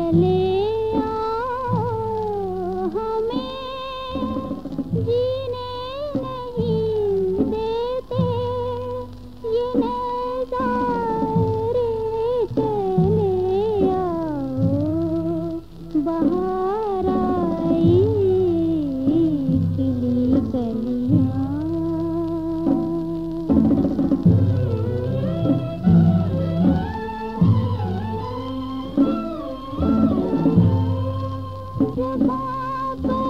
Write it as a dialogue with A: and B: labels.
A: चले Okay, bye.